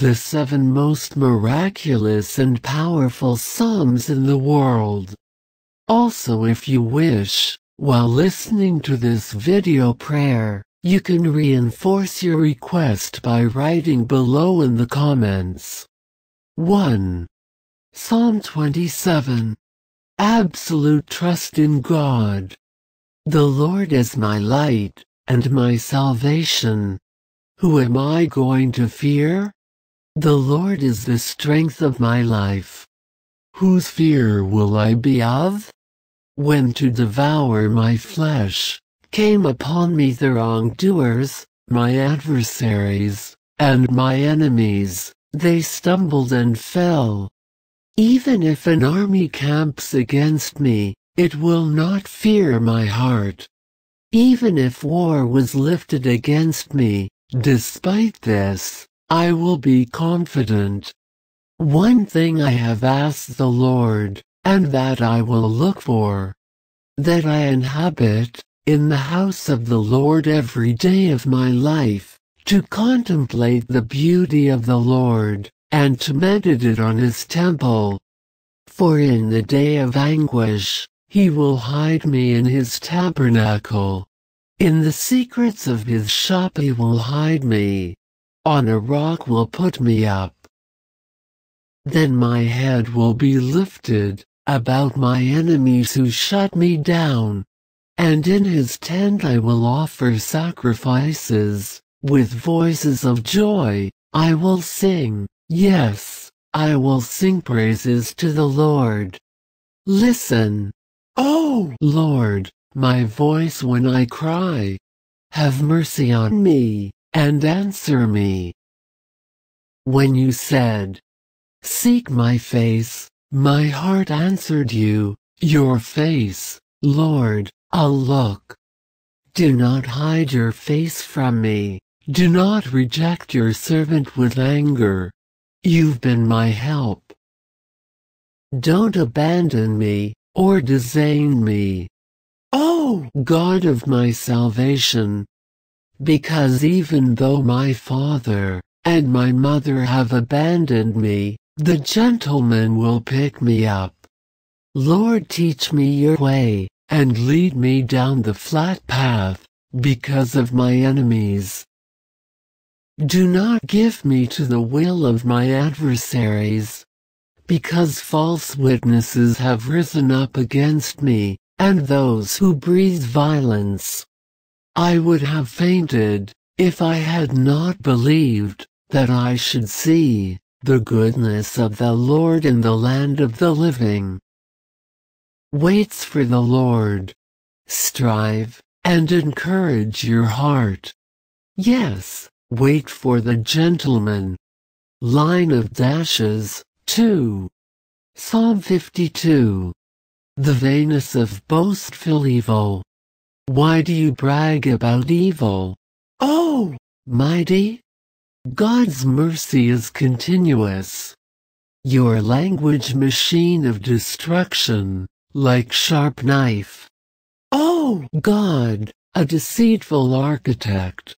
the seven most miraculous and powerful Psalms in the world. Also if you wish, while listening to this video prayer, you can reinforce your request by writing below in the comments. 1. Psalm 27. Absolute trust in God. The Lord is my light and my salvation. Who am I going to fear? The Lord is the strength of my life. Whose fear will I be of? When to devour my flesh came upon me the wrongdoers, my adversaries, and my enemies, they stumbled and fell. Even if an army camps against me, it will not fear my heart. Even if war was lifted against me, despite this, I will be confident. One thing I have asked the Lord, and that I will look for. That I inhabit, in the house of the Lord every day of my life, to contemplate the beauty of the Lord, and to meditate on his temple. For in the day of anguish, he will hide me in his tabernacle. In the secrets of his shop he will hide me. On a rock will put me up. Then my head will be lifted about my enemies who shut me down. And in his tent I will offer sacrifices, with voices of joy, I will sing, yes, I will sing praises to the Lord. Listen, Oh Lord, my voice when I cry. Have mercy on me, and answer me. When you said, Seek my face, my heart answered you, Your face, Lord, I'll look. Do not hide your face from me, do not reject your servant with anger. You've been my help. Don't abandon me, or disdain me. O oh, God of my salvation! Because even though my father and my mother have abandoned me, the gentleman will pick me up. Lord teach me your way, and lead me down the flat path, because of my enemies. Do not give me to the will of my adversaries, because false witnesses have risen up against me, and those who breathe violence. I would have fainted, if I had not believed, that I should see, the goodness of the Lord in the land of the living. Waits for the Lord. Strive, and encourage your heart. Yes, wait for the gentleman. Line of dashes, 2. Psalm 52. The vainest of boastful evil. Why do you brag about evil? Oh, mighty! God's mercy is continuous. Your language machine of destruction, like sharp knife. Oh, God, a deceitful architect.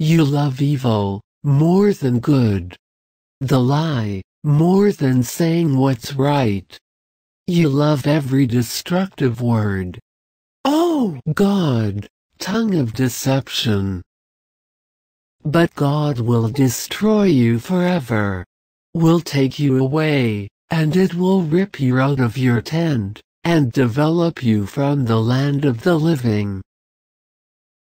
You love evil, more than good. The lie, more than saying what's right. You love every destructive word. Oh, God, tongue of deception. But God will destroy you forever. Will take you away, and it will rip you out of your tent, and develop you from the land of the living.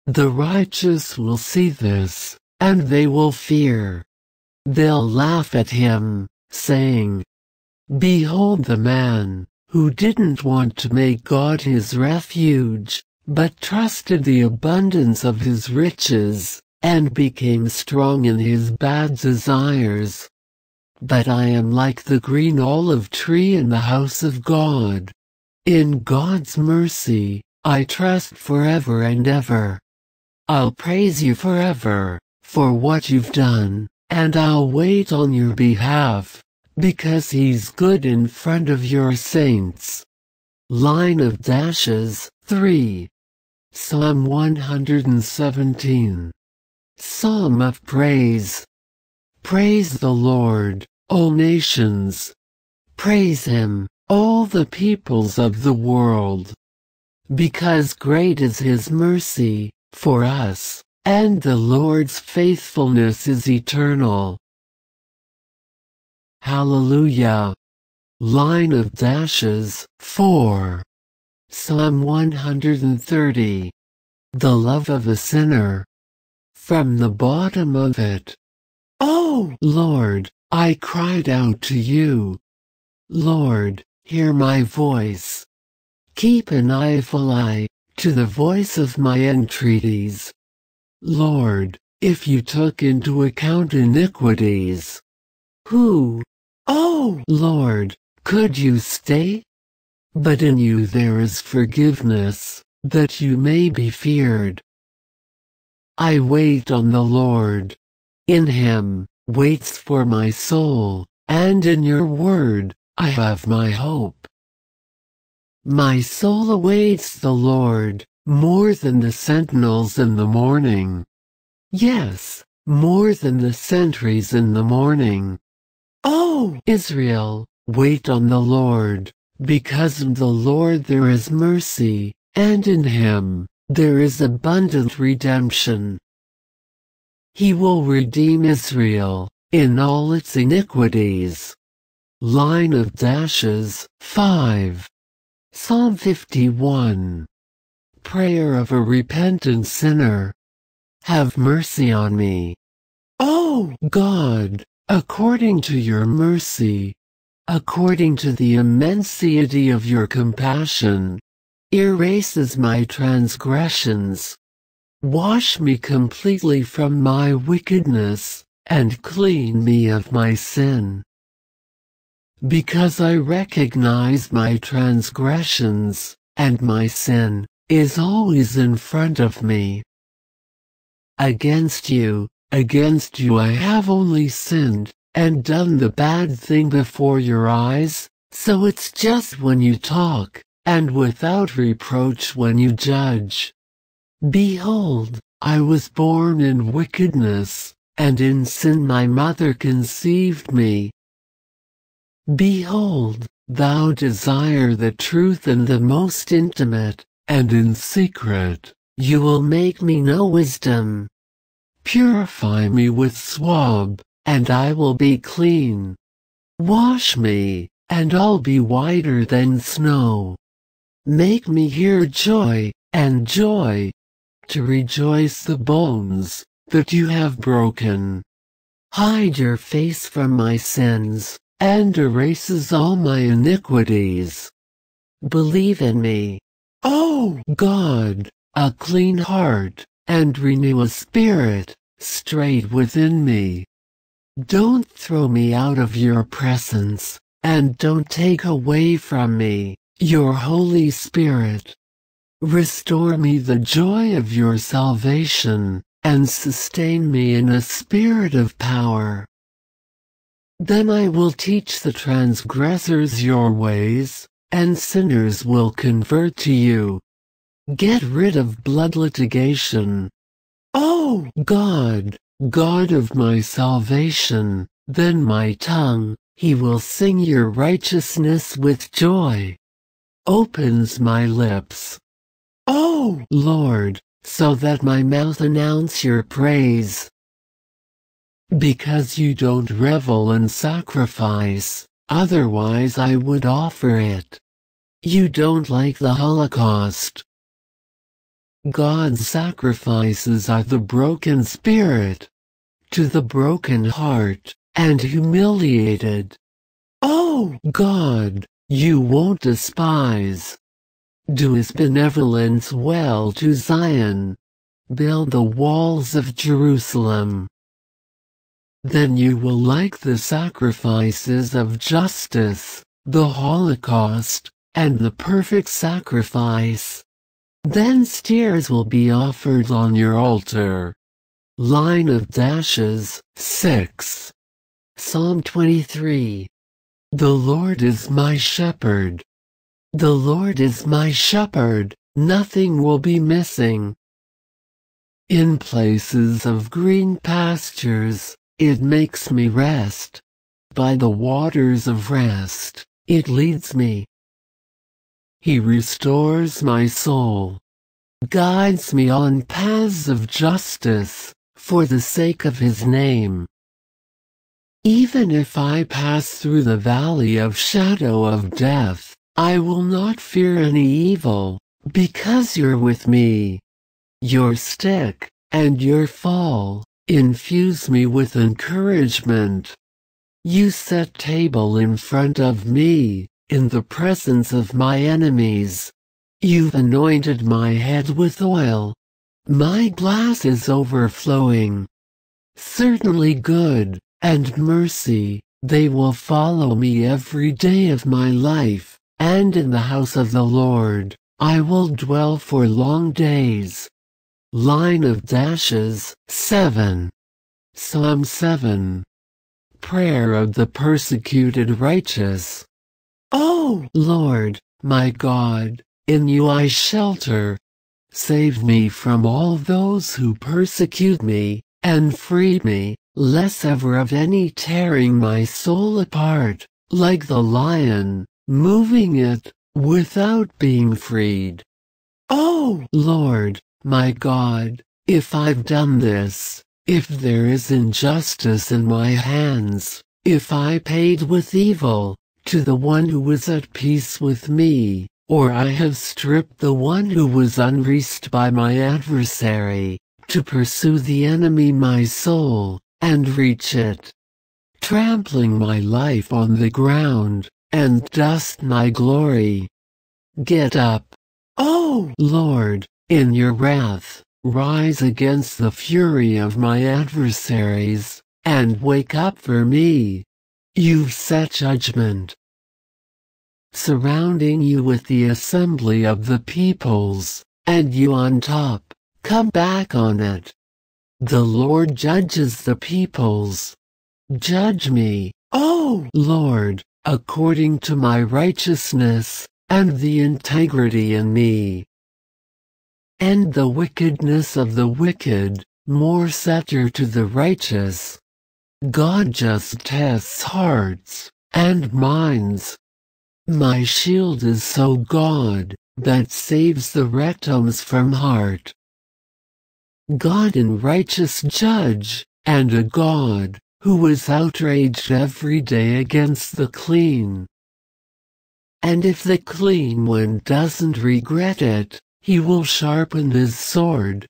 The righteous will see this, and they will fear. They'll laugh at him, saying, Behold the man, who didn't want to make God his refuge, but trusted the abundance of his riches, and became strong in his bad desires. But I am like the green olive tree in the house of God. In God's mercy, I trust forever and ever. I'll praise you forever, for what you've done, and I'll wait on your behalf because he's good in front of your saints. Line of dashes, 3. Psalm 117. Psalm of Praise. Praise the Lord, O nations. Praise him, all the peoples of the world. Because great is his mercy, for us, and the Lord's faithfulness is eternal. Hallelujah. Line of dashes, 4. Psalm 130. The love of a sinner. From the bottom of it. Oh, Lord, I cried out to you. Lord, hear my voice. Keep an eyeful eye to the voice of my entreaties. Lord, if you took into account iniquities, who, oh Lord, could you stay? But in you there is forgiveness, that you may be feared. I wait on the Lord. In him waits for my soul, and in your word I have my hope. My soul awaits the Lord, more than the sentinels in the morning. Yes, more than the sentries in the morning. Oh, Israel, wait on the Lord, because in the Lord there is mercy, and in him there is abundant redemption. He will redeem Israel in all its iniquities. Line of dashes 5. Psalm 51. Prayer of a repentant sinner. Have mercy on me. Oh God, according to your mercy, according to the immensity of your compassion, erases my transgressions. Wash me completely from my wickedness, and clean me of my sin. Because I recognize my transgressions, and my sin is always in front of me. Against you, against you I have only sinned, and done the bad thing before your eyes, so it's just when you talk, and without reproach when you judge. Behold, I was born in wickedness, and in sin my mother conceived me. Behold, thou desire the truth in the most intimate, and in secret, you will make me know wisdom. Purify me with swab, and I will be clean. Wash me, and I'll be whiter than snow. Make me hear joy, and joy, to rejoice the bones that you have broken. Hide your face from my sins, and erases all my iniquities. Believe in me. O oh God, a clean heart, and renew a spirit, straight within me. Don't throw me out of your presence, and don't take away from me your Holy Spirit. Restore me the joy of your salvation, and sustain me in a spirit of power. Then I will teach the transgressors your ways, and sinners will convert to you. Get rid of blood litigation. Oh God, God of my salvation, then my tongue, he will sing your righteousness with joy. Opens my lips. Oh Lord, so that my mouth announce your praise. Because you don't revel in sacrifice, otherwise I would offer it. You don't like the Holocaust, God's sacrifices are the broken spirit, to the broken heart, and humiliated. Oh God, you won't despise. Do his benevolence well to Zion. Build the walls of Jerusalem. Then you will like the sacrifices of justice, the Holocaust, and the perfect sacrifice. Then steers will be offered on your altar. Line of dashes 6. Psalm 23. The Lord is my shepherd. The Lord is my shepherd, nothing will be missing. In places of green pastures, it makes me rest. By the waters of rest, it leads me. He restores my soul, guides me on paths of justice, for the sake of his name. Even if I pass through the valley of shadow of death, I will not fear any evil, because you're with me. Your stick, and your fall, infuse me with encouragement. You set table in front of me, in the presence of my enemies. You've anointed my head with oil. My glass is overflowing. Certainly good, and mercy, they will follow me every day of my life, and in the house of the Lord, I will dwell for long days. Line of dashes, 7. Psalm 7 prayer of the persecuted righteous. O Lord, my God, in you I shelter. Save me from all those who persecute me, and free me, less ever of any tearing my soul apart, like the lion, moving it, without being freed. O Lord, my God, if I've done this, if there is injustice in my hands, if I paid with evil, to the one who was at peace with me, or I have stripped the one who was unreached by my adversary, to pursue the enemy my soul, and reach it. Trampling my life on the ground, and dust my glory. Get up. O Lord, in your wrath, rise against the fury of my adversaries, and wake up for me. You've set judgment. Surrounding you with the assembly of the peoples, and you on top, come back on it. The Lord judges the peoples. Judge me, O Lord, according to my righteousness, and the integrity in me and the wickedness of the wicked, more setter to the righteous. God just tests hearts and minds. My shield is so God that saves the rectums from heart. God in righteous judge, and a God who is outraged every day against the clean. And if the clean one doesn't regret it, he will sharpen his sword.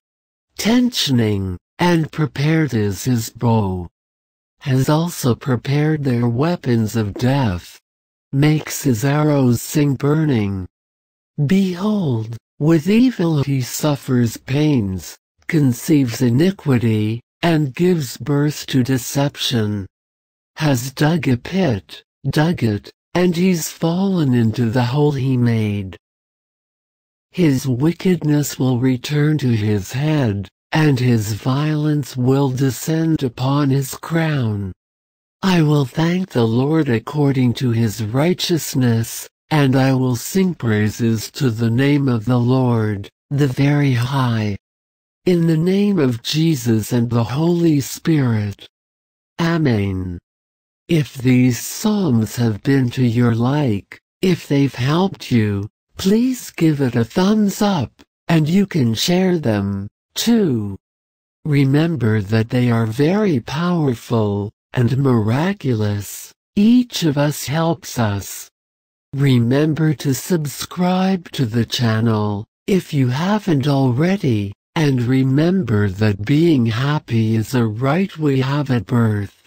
Tensioning, and prepared is his bow. Has also prepared their weapons of death. Makes his arrows sing burning. Behold, with evil he suffers pains, conceives iniquity, and gives birth to deception. Has dug a pit, dug it, and he's fallen into the hole he made. His wickedness will return to his head, and his violence will descend upon his crown. I will thank the Lord according to his righteousness, and I will sing praises to the name of the Lord, the Very High. In the name of Jesus and the Holy Spirit. Amen. If these psalms have been to your like, if they've helped you, Please give it a thumbs up, and you can share them, too. Remember that they are very powerful and miraculous. Each of us helps us. Remember to subscribe to the channel if you haven't already, and remember that being happy is a right we have at birth.